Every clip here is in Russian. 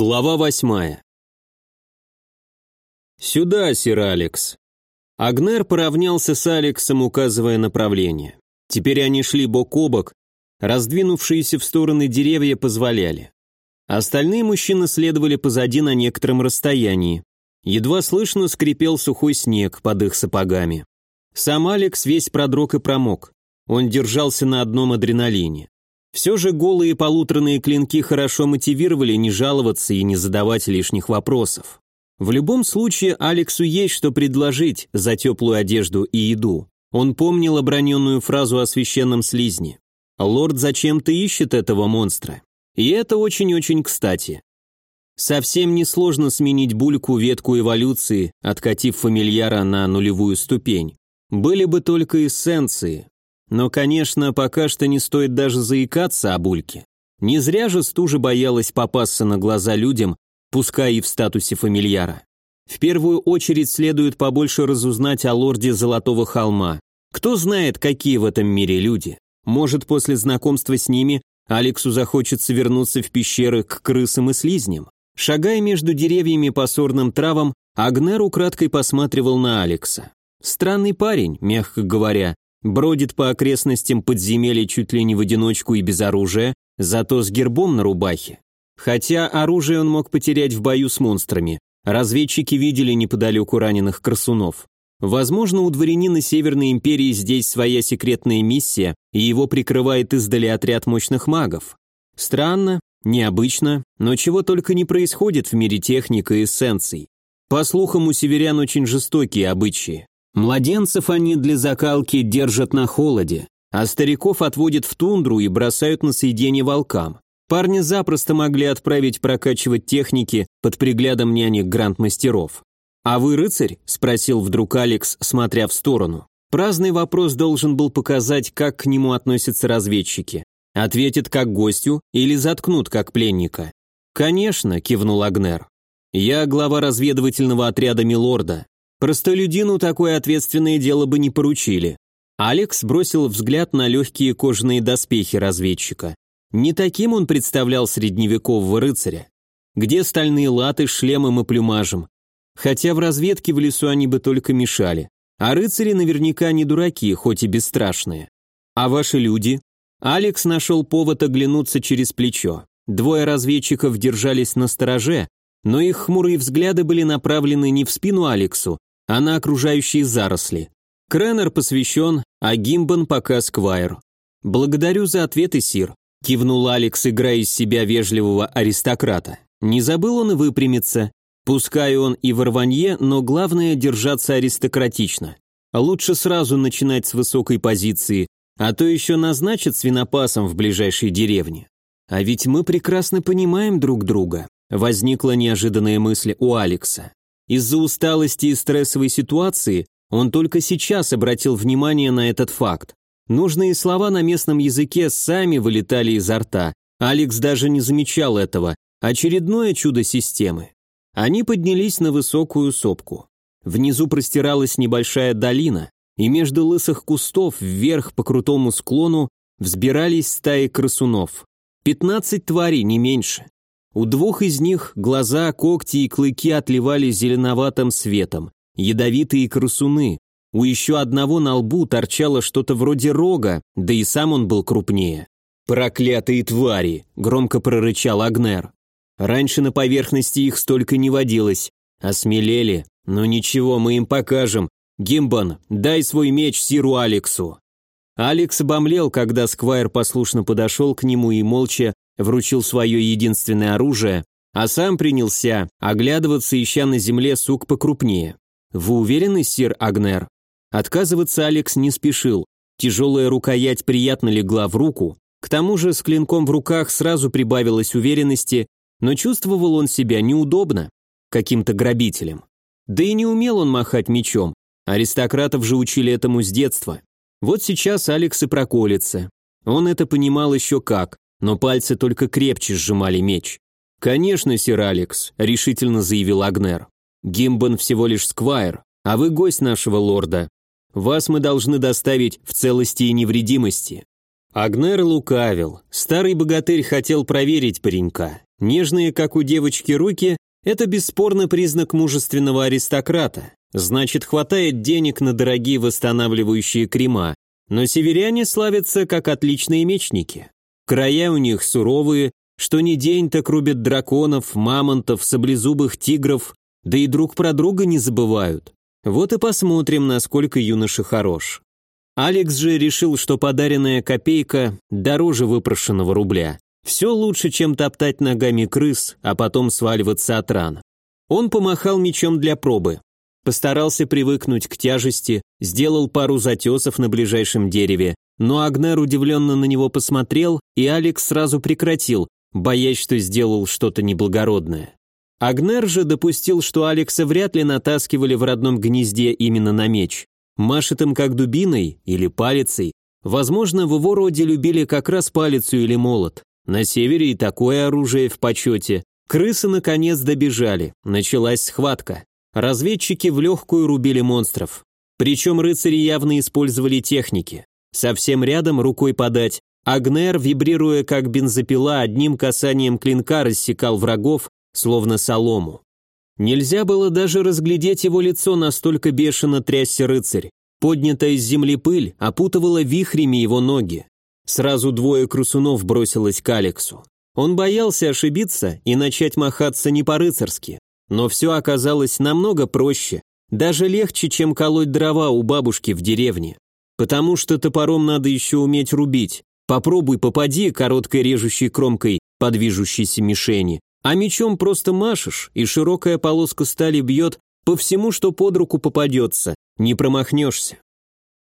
Глава восьмая. «Сюда, сир Алекс». Агнер поравнялся с Алексом, указывая направление. Теперь они шли бок о бок, раздвинувшиеся в стороны деревья позволяли. Остальные мужчины следовали позади на некотором расстоянии. Едва слышно скрипел сухой снег под их сапогами. Сам Алекс весь продрог и промок. Он держался на одном адреналине. Все же голые полуторные клинки хорошо мотивировали не жаловаться и не задавать лишних вопросов. В любом случае, Алексу есть что предложить за теплую одежду и еду. Он помнил оброненную фразу о священном слизне. Лорд зачем-то ищет этого монстра. И это очень-очень кстати. Совсем несложно сменить бульку ветку эволюции, откатив фамильяра на нулевую ступень. Были бы только эссенции, но, конечно, пока что не стоит даже заикаться о Бульке. Не зря же стужа боялась попасться на глаза людям, пускай и в статусе фамильяра. В первую очередь следует побольше разузнать о лорде Золотого холма. Кто знает, какие в этом мире люди. Может, после знакомства с ними Алексу захочется вернуться в пещеры к крысам и слизням. Шагая между деревьями по сорным травам, Агнер украдкой посматривал на Алекса. Странный парень, мягко говоря, бродит по окрестностям подземелья чуть ли не в одиночку и без оружия, зато с гербом на рубахе. Хотя оружие он мог потерять в бою с монстрами. Разведчики видели неподалеку раненых красунов. Возможно, у дворянина Северной Империи здесь своя секретная миссия, и его прикрывает издали отряд мощных магов. Странно, необычно, но чего только не происходит в мире техника и эссенций. По слухам, у северян очень жестокие обычаи. Младенцев они для закалки держат на холоде, а стариков отводят в тундру и бросают на съедение волкам. Парни запросто могли отправить прокачивать техники под приглядом нянек гранд-мастеров. «А вы рыцарь?» – спросил вдруг Алекс, смотря в сторону. Праздный вопрос должен был показать, как к нему относятся разведчики. Ответит как гостю или заткнут как пленника. «Конечно», – кивнул Агнер. «Я глава разведывательного отряда Милорда. Простолюдину такое ответственное дело бы не поручили. Алекс бросил взгляд на легкие кожаные доспехи разведчика. Не таким он представлял средневекового рыцаря. Где стальные латы с шлемом и плюмажем? Хотя в разведке в лесу они бы только мешали. А рыцари наверняка не дураки, хоть и бесстрашные. А ваши люди? Алекс нашел повод оглянуться через плечо. Двое разведчиков держались на стороже, но их хмурые взгляды были направлены не в спину Алексу, а на окружающие заросли. Креннер посвящен, а Гимбан пока сквайр. «Благодарю за ответы, Сир», – кивнул Алекс, играя из себя вежливого аристократа. Не забыл он и выпрямиться. Пускай он и в рванье, но главное – держаться аристократично. Лучше сразу начинать с высокой позиции, а то еще назначат свинопасом в ближайшей деревне. А ведь мы прекрасно понимаем друг друга. Возникла неожиданная мысль у Алекса. Из-за усталости и стрессовой ситуации он только сейчас обратил внимание на этот факт. Нужные слова на местном языке сами вылетали изо рта. Алекс даже не замечал этого. Очередное чудо системы. Они поднялись на высокую сопку. Внизу простиралась небольшая долина, и между лысых кустов вверх по крутому склону взбирались стаи красунов. Пятнадцать тварей, не меньше. У двух из них глаза, когти и клыки отливали зеленоватым светом, ядовитые красуны. У еще одного на лбу торчало что-то вроде рога, да и сам он был крупнее. «Проклятые твари!» – громко прорычал Агнер. Раньше на поверхности их столько не водилось. Осмелели. Но ничего, мы им покажем. Гимбан, дай свой меч Сиру Алексу. Алекс обомлел, когда Сквайр послушно подошел к нему и молча вручил свое единственное оружие, а сам принялся оглядываться, ища на земле сук покрупнее. «Вы уверены, сир Агнер?» Отказываться Алекс не спешил. Тяжелая рукоять приятно легла в руку. К тому же с клинком в руках сразу прибавилось уверенности, но чувствовал он себя неудобно, каким-то грабителем. Да и не умел он махать мечом. Аристократов же учили этому с детства. Вот сейчас Алекс и проколется. Он это понимал еще как но пальцы только крепче сжимали меч. «Конечно, сир Алекс», — решительно заявил Агнер. «Гимбан всего лишь сквайр, а вы гость нашего лорда. Вас мы должны доставить в целости и невредимости». Агнер лукавил. Старый богатырь хотел проверить паренька. Нежные, как у девочки, руки – это бесспорно признак мужественного аристократа. Значит, хватает денег на дорогие восстанавливающие крема. Но северяне славятся как отличные мечники. Края у них суровые, что ни день так рубят драконов, мамонтов, саблезубых тигров, да и друг про друга не забывают. Вот и посмотрим, насколько юноша хорош. Алекс же решил, что подаренная копейка дороже выпрошенного рубля. Все лучше, чем топтать ногами крыс, а потом сваливаться от ран. Он помахал мечом для пробы. Постарался привыкнуть к тяжести, сделал пару затесов на ближайшем дереве, но Агнер удивленно на него посмотрел, и Алекс сразу прекратил, боясь, что сделал что-то неблагородное. Агнер же допустил, что Алекса вряд ли натаскивали в родном гнезде именно на меч. Машет им как дубиной или палицей. Возможно, в его роде любили как раз палицу или молот. На севере и такое оружие в почете. Крысы наконец добежали. Началась схватка. Разведчики в легкую рубили монстров. Причем рыцари явно использовали техники. Совсем рядом, рукой подать, Агнер, вибрируя как бензопила, одним касанием клинка рассекал врагов, словно солому. Нельзя было даже разглядеть его лицо, настолько бешено трясся рыцарь. Поднятая из земли пыль опутывала вихрями его ноги. Сразу двое крусунов бросилось к Алексу. Он боялся ошибиться и начать махаться не по-рыцарски. Но все оказалось намного проще, даже легче, чем колоть дрова у бабушки в деревне. Потому что топором надо еще уметь рубить. Попробуй попади короткой режущей кромкой по движущейся мишени, а мечом просто машешь, и широкая полоска стали бьет по всему, что под руку попадется, не промахнешься.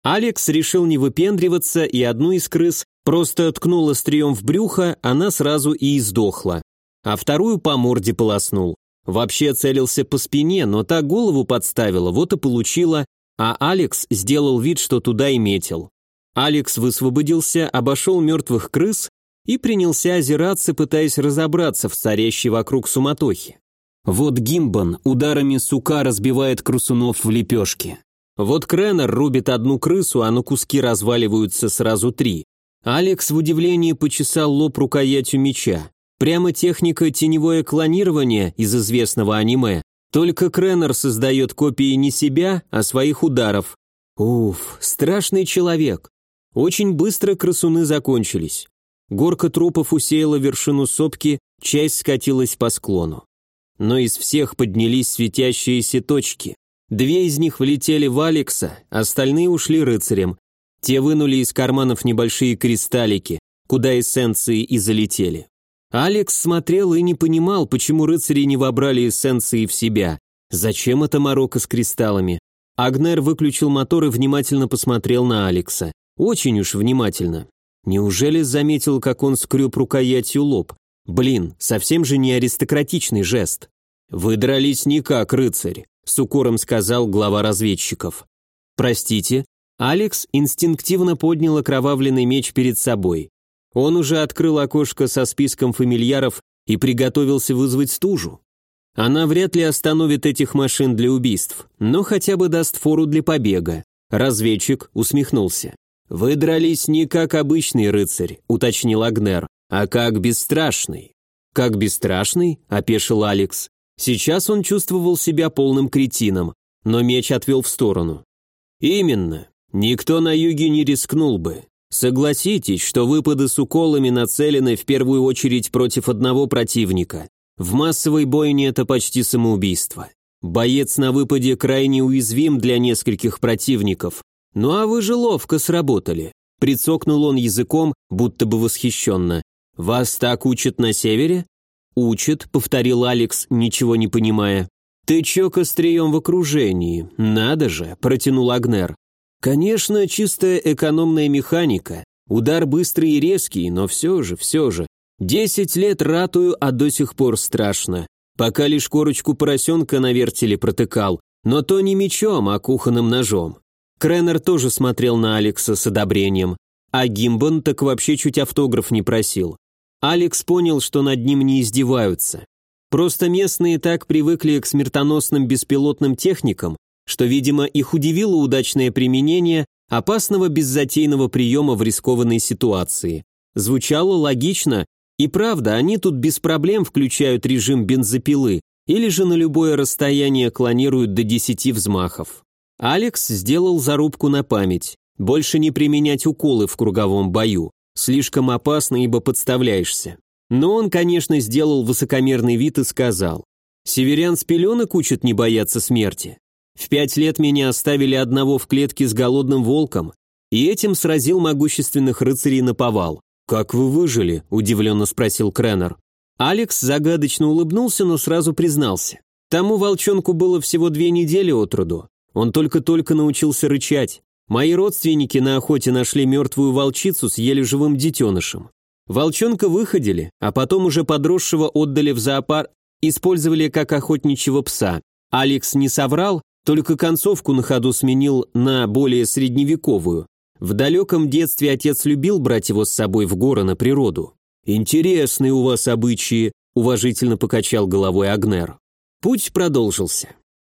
Алекс решил не выпендриваться, и одну из крыс просто ткнул острием в брюхо, она сразу и издохла. А вторую по морде полоснул. Вообще целился по спине, но та голову подставила, вот и получила, а Алекс сделал вид, что туда и метил. Алекс высвободился, обошел мертвых крыс и принялся озираться, пытаясь разобраться в царящей вокруг суматохе. Вот Гимбан ударами сука разбивает крусунов в лепешки. Вот Кренер рубит одну крысу, а на куски разваливаются сразу три. Алекс в удивлении почесал лоб рукоятью меча. Прямо техника теневое клонирование из известного аниме. Только Кренер создает копии не себя, а своих ударов. Уф, страшный человек. Очень быстро красуны закончились. Горка трупов усеяла вершину сопки, часть скатилась по склону. Но из всех поднялись светящиеся точки. Две из них влетели в Алекса, остальные ушли рыцарям. Те вынули из карманов небольшие кристаллики, куда эссенции и залетели. Алекс смотрел и не понимал, почему рыцари не вобрали эссенции в себя. Зачем это морока с кристаллами? Агнер выключил мотор и внимательно посмотрел на Алекса. Очень уж внимательно. Неужели заметил, как он скреб рукоятью лоб? Блин, совсем же не аристократичный жест. «Вы дрались не как рыцарь», — с укором сказал глава разведчиков. «Простите». Алекс инстинктивно поднял окровавленный меч перед собой. Он уже открыл окошко со списком фамильяров и приготовился вызвать стужу. Она вряд ли остановит этих машин для убийств, но хотя бы даст фору для побега. Разведчик усмехнулся. «Вы дрались не как обычный рыцарь», — уточнил Агнер, «а как бесстрашный». «Как бесстрашный?» — опешил Алекс. Сейчас он чувствовал себя полным кретином, но меч отвел в сторону. «Именно. Никто на юге не рискнул бы. Согласитесь, что выпады с уколами нацелены в первую очередь против одного противника. В массовой бойне это почти самоубийство. Боец на выпаде крайне уязвим для нескольких противников, «Ну а вы же ловко сработали», — прицокнул он языком, будто бы восхищенно. «Вас так учат на севере?» «Учат», — повторил Алекс, ничего не понимая. «Тычок острием в окружении. Надо же», — протянул Агнер. «Конечно, чистая экономная механика. Удар быстрый и резкий, но все же, все же. Десять лет ратую, а до сих пор страшно. Пока лишь корочку поросенка на вертеле протыкал, но то не мечом, а кухонным ножом. Кренер тоже смотрел на Алекса с одобрением, а Гимбон так вообще чуть автограф не просил. Алекс понял, что над ним не издеваются. Просто местные так привыкли к смертоносным беспилотным техникам, что, видимо, их удивило удачное применение опасного беззатейного приема в рискованной ситуации. Звучало логично, И правда, они тут без проблем включают режим бензопилы или же на любое расстояние клонируют до 10 взмахов. Алекс сделал зарубку на память. Больше не применять уколы в круговом бою. Слишком опасно, ибо подставляешься. Но он, конечно, сделал высокомерный вид и сказал. «Северян с пеленок учат не бояться смерти. В пять лет меня оставили одного в клетке с голодным волком, и этим сразил могущественных рыцарей на повал. «Как вы выжили?» – удивленно спросил Креннер. Алекс загадочно улыбнулся, но сразу признался. Тому волчонку было всего две недели от роду. Он только-только научился рычать. Мои родственники на охоте нашли мертвую волчицу с еле живым детенышем. Волчонка выходили, а потом уже подросшего отдали в зоопарк, использовали как охотничьего пса. Алекс не соврал, только концовку на ходу сменил на более средневековую. В далеком детстве отец любил брать его с собой в горы на природу. «Интересные у вас обычаи», – уважительно покачал головой Агнер. Путь продолжился.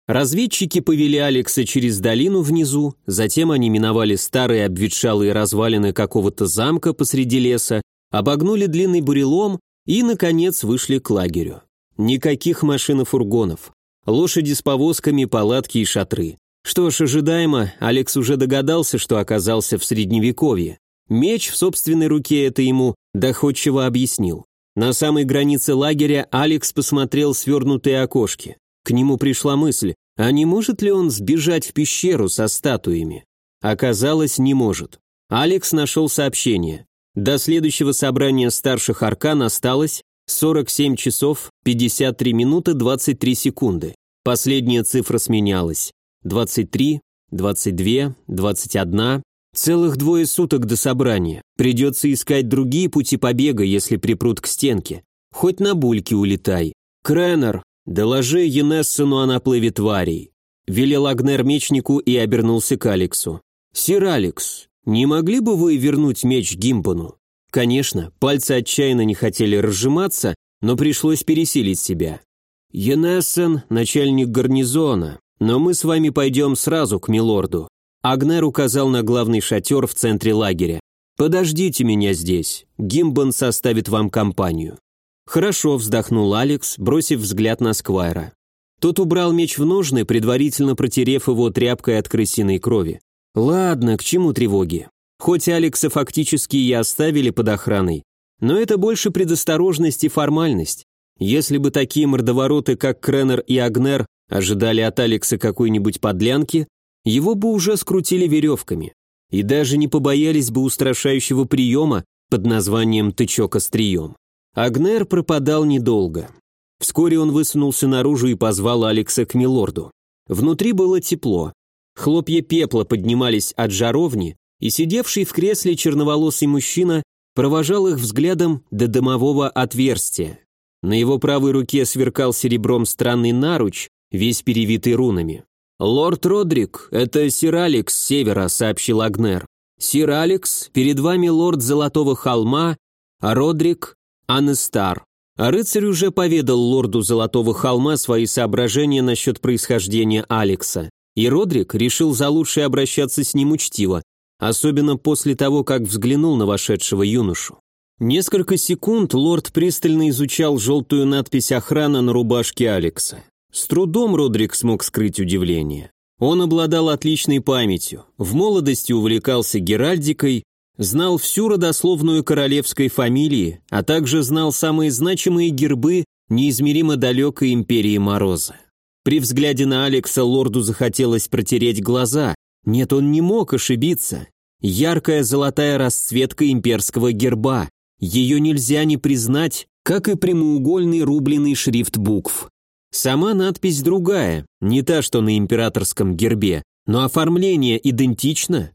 Разведчики повели Алекса через долину внизу, затем они миновали старые обветшалые развалины какого-то замка посреди леса, обогнули длинный бурелом и, наконец, вышли к лагерю. Никаких машин и фургонов. Лошади с повозками, палатки и шатры. Что ж, ожидаемо, Алекс уже догадался, что оказался в средневековье. Меч в собственной руке это ему доходчиво объяснил. На самой границе лагеря Алекс посмотрел свернутые окошки. К нему пришла мысль, а не может ли он сбежать в пещеру со статуями? Оказалось, не может. Алекс нашел сообщение. До следующего собрания старших аркан осталось 47 часов 53 минуты 23 секунды. Последняя цифра сменялась. 23, 22, 21. Целых двое суток до собрания. Придется искать другие пути побега, если припрут к стенке. Хоть на бульки улетай. Кренер, доложи Енессену о наплыве тварей. Велел Агнер мечнику и обернулся к Алексу. «Сир Алекс, не могли бы вы вернуть меч Гимпону?» Конечно, пальцы отчаянно не хотели разжиматься, но пришлось пересилить себя. Енессен – начальник гарнизона, но мы с вами пойдем сразу к милорду. Агнер указал на главный шатер в центре лагеря. «Подождите меня здесь. Гимбон составит вам компанию». «Хорошо», – вздохнул Алекс, бросив взгляд на Сквайра. Тот убрал меч в ножны, предварительно протерев его тряпкой от крысиной крови. «Ладно, к чему тревоги? Хоть Алекса фактически и оставили под охраной, но это больше предосторожность и формальность. Если бы такие мордовороты, как Креннер и Агнер, ожидали от Алекса какой-нибудь подлянки, его бы уже скрутили веревками. И даже не побоялись бы устрашающего приема под названием «тычок острием». Агнер пропадал недолго. Вскоре он высунулся наружу и позвал Алекса к милорду. Внутри было тепло. Хлопья пепла поднимались от жаровни, и сидевший в кресле черноволосый мужчина провожал их взглядом до дымового отверстия. На его правой руке сверкал серебром странный наруч, весь перевитый рунами. «Лорд Родрик, это сир Алекс с севера», — сообщил Агнер. «Сир Алекс, перед вами лорд Золотого холма, а Родрик — Анестар». А рыцарь уже поведал лорду Золотого холма свои соображения насчет происхождения Алекса, и Родрик решил за лучшее обращаться с ним учтиво, особенно после того, как взглянул на вошедшего юношу. Несколько секунд лорд пристально изучал желтую надпись «Охрана» на рубашке Алекса. С трудом Родрик смог скрыть удивление. Он обладал отличной памятью, в молодости увлекался геральдикой, знал всю родословную королевской фамилии, а также знал самые значимые гербы неизмеримо далекой империи Мороза. При взгляде на Алекса лорду захотелось протереть глаза, нет, он не мог ошибиться. Яркая золотая расцветка имперского герба. Ее нельзя не признать, как и прямоугольный рубленый шрифт букв. Сама надпись другая, не та, что на императорском гербе, но оформление идентично.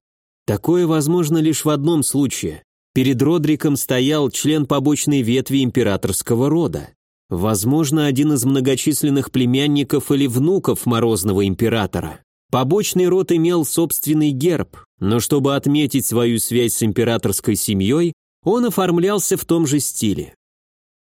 Такое возможно лишь в одном случае. Перед Родриком стоял член побочной ветви императорского рода. Возможно, один из многочисленных племянников или внуков Морозного императора. Побочный род имел собственный герб, но чтобы отметить свою связь с императорской семьей, он оформлялся в том же стиле.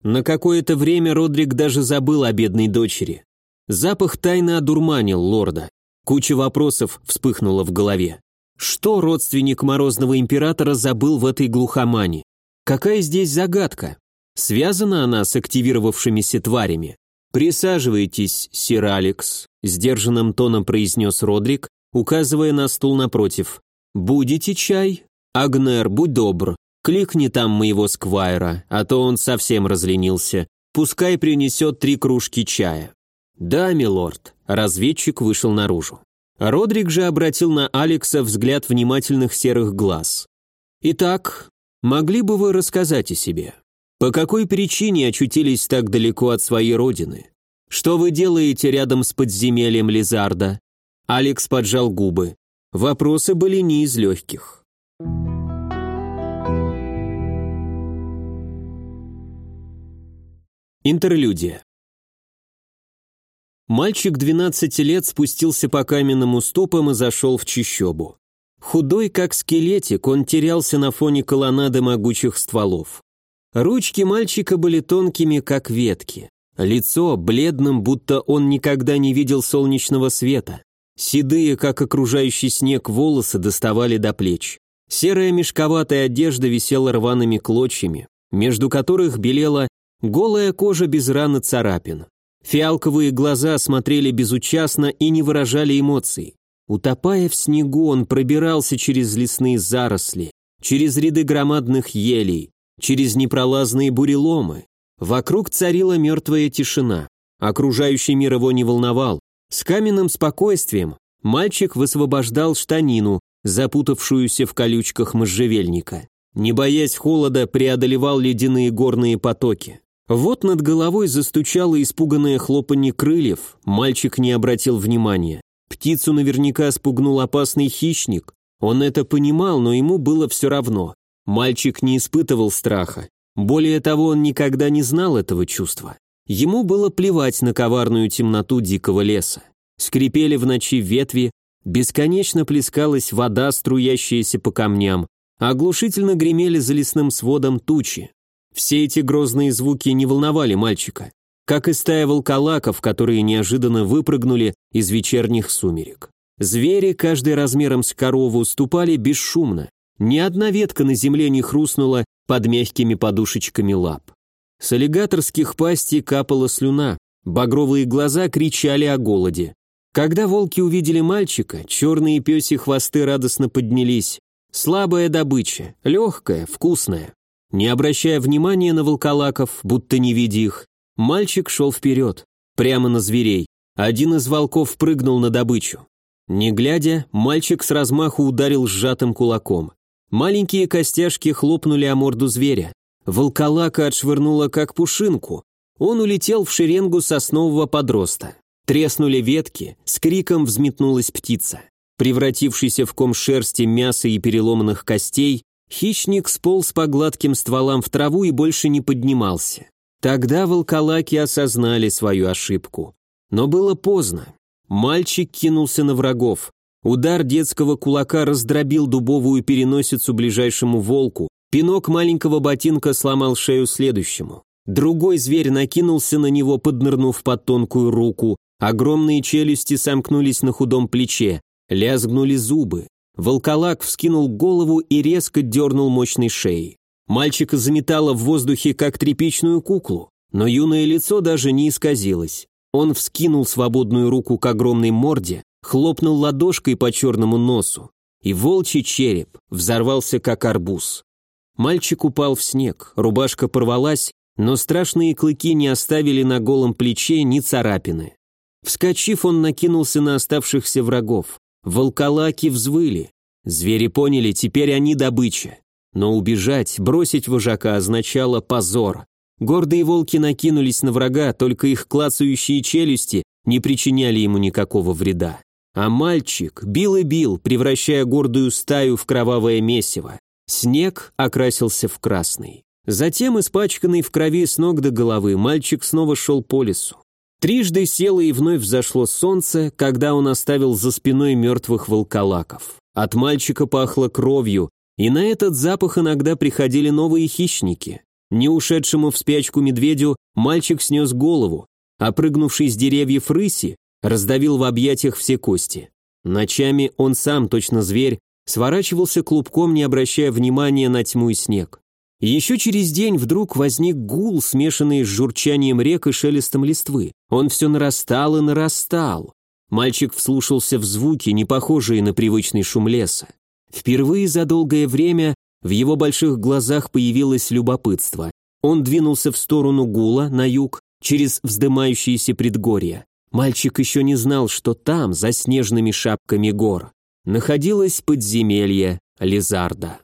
На какое-то время Родрик даже забыл о бедной дочери. Запах тайно одурманил лорда. Куча вопросов вспыхнула в голове. Что родственник Морозного Императора забыл в этой глухомане? Какая здесь загадка? Связана она с активировавшимися тварями? «Присаживайтесь, сир Алекс», – сдержанным тоном произнес Родрик, указывая на стул напротив. «Будете чай? Агнер, будь добр, кликни там моего сквайра, а то он совсем разленился. Пускай принесет три кружки чая». «Да, милорд», – разведчик вышел наружу. Родрик же обратил на Алекса взгляд внимательных серых глаз. «Итак, могли бы вы рассказать о себе? По какой причине очутились так далеко от своей родины? Что вы делаете рядом с подземельем Лизарда?» Алекс поджал губы. Вопросы были не из легких. Интерлюдия. Мальчик 12 лет спустился по каменным уступам и зашел в чищобу. Худой, как скелетик, он терялся на фоне колоннады могучих стволов. Ручки мальчика были тонкими, как ветки. Лицо бледным, будто он никогда не видел солнечного света. Седые, как окружающий снег, волосы доставали до плеч. Серая мешковатая одежда висела рваными клочьями, между которых белела голая кожа без раны царапин. Фиалковые глаза смотрели безучастно и не выражали эмоций. Утопая в снегу, он пробирался через лесные заросли, через ряды громадных елей, через непролазные буреломы. Вокруг царила мертвая тишина. Окружающий мир его не волновал. С каменным спокойствием мальчик высвобождал штанину, запутавшуюся в колючках можжевельника. Не боясь холода, преодолевал ледяные горные потоки. Вот над головой застучало испуганное хлопанье крыльев, мальчик не обратил внимания. Птицу наверняка спугнул опасный хищник. Он это понимал, но ему было все равно. Мальчик не испытывал страха. Более того, он никогда не знал этого чувства. Ему было плевать на коварную темноту дикого леса. Скрипели в ночи ветви, бесконечно плескалась вода, струящаяся по камням, а оглушительно гремели за лесным сводом тучи. Все эти грозные звуки не волновали мальчика, как и стая волколаков, которые неожиданно выпрыгнули из вечерних сумерек. Звери, каждый размером с корову, ступали бесшумно. Ни одна ветка на земле не хрустнула под мягкими подушечками лап. С аллигаторских пастей капала слюна, багровые глаза кричали о голоде. Когда волки увидели мальчика, черные пёси хвосты радостно поднялись. Слабая добыча, легкая, вкусная. Не обращая внимания на волколаков, будто не видя их, мальчик шел вперед, прямо на зверей. Один из волков прыгнул на добычу. Не глядя, мальчик с размаху ударил сжатым кулаком. Маленькие костяшки хлопнули о морду зверя. Волколака отшвырнула как пушинку. Он улетел в шеренгу соснового подроста. Треснули ветки, с криком взметнулась птица. Превратившийся в ком шерсти мяса и переломанных костей, Хищник сполз по гладким стволам в траву и больше не поднимался. Тогда волколаки осознали свою ошибку. Но было поздно. Мальчик кинулся на врагов. Удар детского кулака раздробил дубовую переносицу ближайшему волку. Пинок маленького ботинка сломал шею следующему. Другой зверь накинулся на него, поднырнув под тонкую руку. Огромные челюсти сомкнулись на худом плече. Лязгнули зубы. Волколак вскинул голову и резко дернул мощной шеей. Мальчика заметало в воздухе, как тряпичную куклу, но юное лицо даже не исказилось. Он вскинул свободную руку к огромной морде, хлопнул ладошкой по черному носу, и волчий череп взорвался, как арбуз. Мальчик упал в снег, рубашка порвалась, но страшные клыки не оставили на голом плече ни царапины. Вскочив, он накинулся на оставшихся врагов. Волколаки взвыли. Звери поняли, теперь они добыча. Но убежать, бросить вожака означало позор. Гордые волки накинулись на врага, только их клацающие челюсти не причиняли ему никакого вреда. А мальчик бил и бил, превращая гордую стаю в кровавое месиво. Снег окрасился в красный. Затем, испачканный в крови с ног до головы, мальчик снова шел по лесу. Трижды село и вновь взошло солнце, когда он оставил за спиной мертвых волколаков. От мальчика пахло кровью, и на этот запах иногда приходили новые хищники. Не ушедшему в спячку медведю мальчик снес голову, а прыгнувший с деревьев рыси раздавил в объятиях все кости. Ночами он сам, точно зверь, сворачивался клубком, не обращая внимания на тьму и снег. Еще через день вдруг возник гул, смешанный с журчанием рек и шелестом листвы. Он все нарастал и нарастал. Мальчик вслушался в звуки, не похожие на привычный шум леса. Впервые за долгое время в его больших глазах появилось любопытство. Он двинулся в сторону гула, на юг, через вздымающиеся предгорья. Мальчик еще не знал, что там, за снежными шапками гор, находилось подземелье Лизарда.